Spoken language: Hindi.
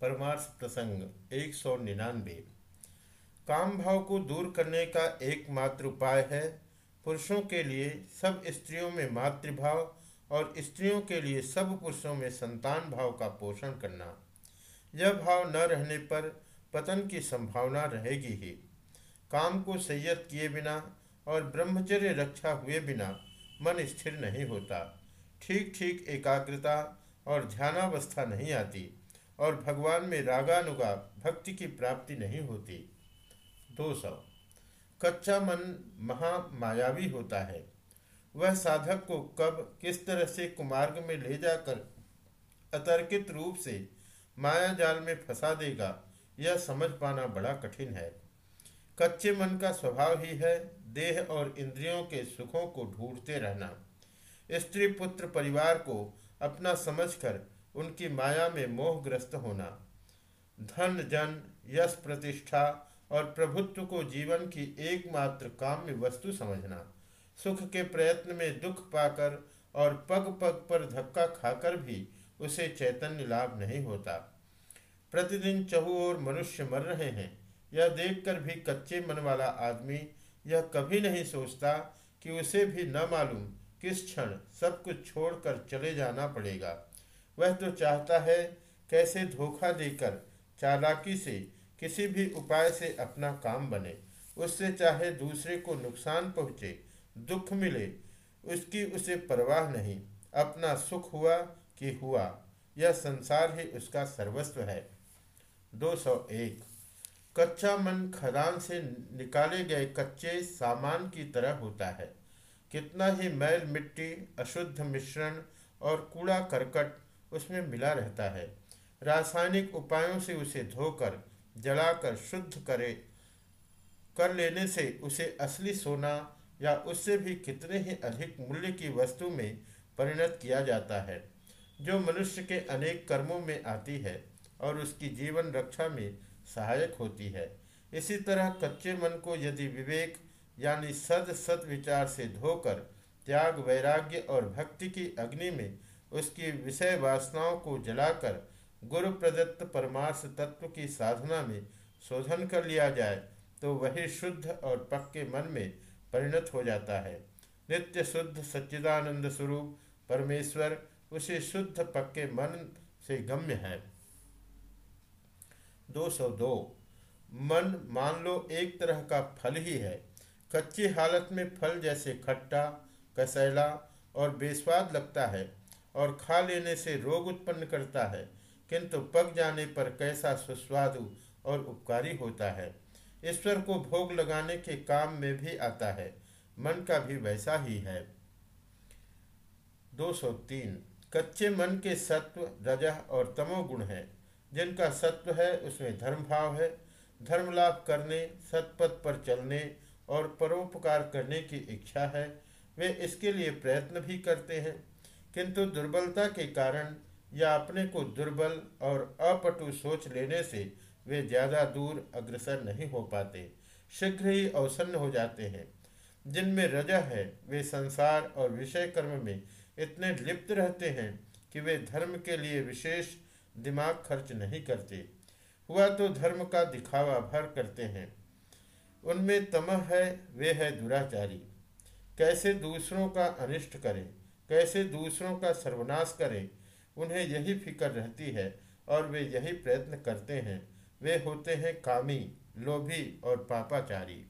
परमार्थ प्रसंग एक सौ निन्यानवे। काम भाव को दूर करने का एकमात्र उपाय है पुरुषों के लिए सब स्त्रियों में मातृभाव और स्त्रियों के लिए सब पुरुषों में संतान भाव का पोषण करना। यह भाव न रहने पर पतन की संभावना रहेगी ही। काम को संयत किए बिना और ब्रह्मचर्य रक्षा हुए बिना मन स्थिर नहीं होता। ठीक ठीक एकाग्रता और ध्यानावस्था नहीं आती। और भगवान में रागानुगा भक्ति की प्राप्ति नहीं होती। दो सौ। कच्चा मन महामायावी होता है। वह साधक को कब, किस तरह से कुमार्ग में ले जाकर अतर्कित रूप से माया जाल में फंसा देगा, यह समझ पाना बड़ा कठिन है। कच्चे मन का स्वभाव ही है, देह और इंद्रियों के सुखों को ढूंढते रहना। स्त्री पुत्र परिवार को अपना समझकर उनकी माया में मोहग्रस्त होना। धन, जन, यश, प्रतिष्ठा और प्रभुत्व को जीवन की एकमात्र काम्य वस्तु समझना, सुख के प्रयत्न में दुख पाकर और पग पग पर धक्का खाकर भी उसे चैतन्य लाभ नहीं होता। प्रतिदिन चहु और मनुष्य मर रहे हैं, यह देखकर भी कच्चे मन वाला आदमी यह कभी नहीं सोचता कि उसे भी न मालूम किस क्षण सब कुछ छोड़कर चले जाना पड़ेगा। वह तो चाहता है कैसे धोखा देकर चालाकी से किसी भी उपाय से अपना काम बने। उससे चाहे दूसरे को नुकसान पहुँचे, दुख मिले, उसकी उसे परवाह नहीं। अपना सुख हुआ कि हुआ, यह संसार ही उसका सर्वस्व है। 201 कच्चा मन खदान से निकाले गए कच्चे सामान की तरह होता है। कितना ही मैल मिट्टी, अशुद्ध मिश्रण और कूड़ा करकट उसमें मिला रहता है। रासायनिक उपायों से उसे धोकर, जलाकर शुद्ध करे, कर लेने से उसे असली सोना या उससे भी कितने ही अधिक मूल्य की वस्तु में परिणत किया जाता है, जो मनुष्य के अनेक कर्मों में आती है और उसकी जीवन रक्षा में सहायक होती है। इसी तरह कच्चे मन को यदि विवेक यानी सद सद विचार से धोकर, त्याग, वैराग्य और भक्ति की अग्नि में उसकी विषय वासनाओं को जलाकर गुरु प्रदत्त परमार्थ तत्व की साधना में शोधन कर लिया जाए तो वही शुद्ध और पक्के मन में परिणत हो जाता है। नित्य शुद्ध सच्चिदानंद स्वरूप परमेश्वर उसे शुद्ध पक्के मन से गम्य है। 202 मन मान लो एक तरह का फल ही है। कच्ची हालत में फल जैसे खट्टा, कसैला और बेस्वाद लगता है। और खा लेने से रोग उत्पन्न करता है, किंतु पक जाने पर कैसा सुस्वादु और उपकारी होता है। ईश्वर को भोग लगाने के काम में भी आता है, मन का भी वैसा ही है। 203 कच्चे मन के सत्व, रजह और तमोगुण है। जिनका सत्व है, उसमें धर्म भाव है। धर्म लाभ करने, सतपथ पर चलने और परोपकार करने की इच्छा है। वे इसके लिए प्रयत्न भी करते हैं। किंतु दुर्बलता के कारण या अपने को दुर्बल और अपटु सोच लेने से वे ज़्यादा दूर अग्रसर नहीं हो पाते। शीघ्र ही अवसन्न हो जाते हैं। जिनमें रजा है, वे संसार और विषय कर्म में इतने लिप्त रहते हैं कि वे धर्म के लिए विशेष दिमाग खर्च नहीं करते। हुआ तो धर्म का दिखावा भर करते हैं। उनमें तमह है, वे है दुराचारी। कैसे दूसरों का अनिष्ट करें? कैसे दूसरों का सर्वनाश करें, उन्हें यही फ़िक्र रहती है और वे यही प्रयत्न करते हैं। वे होते हैं कामी, लोभी और पापाचारी।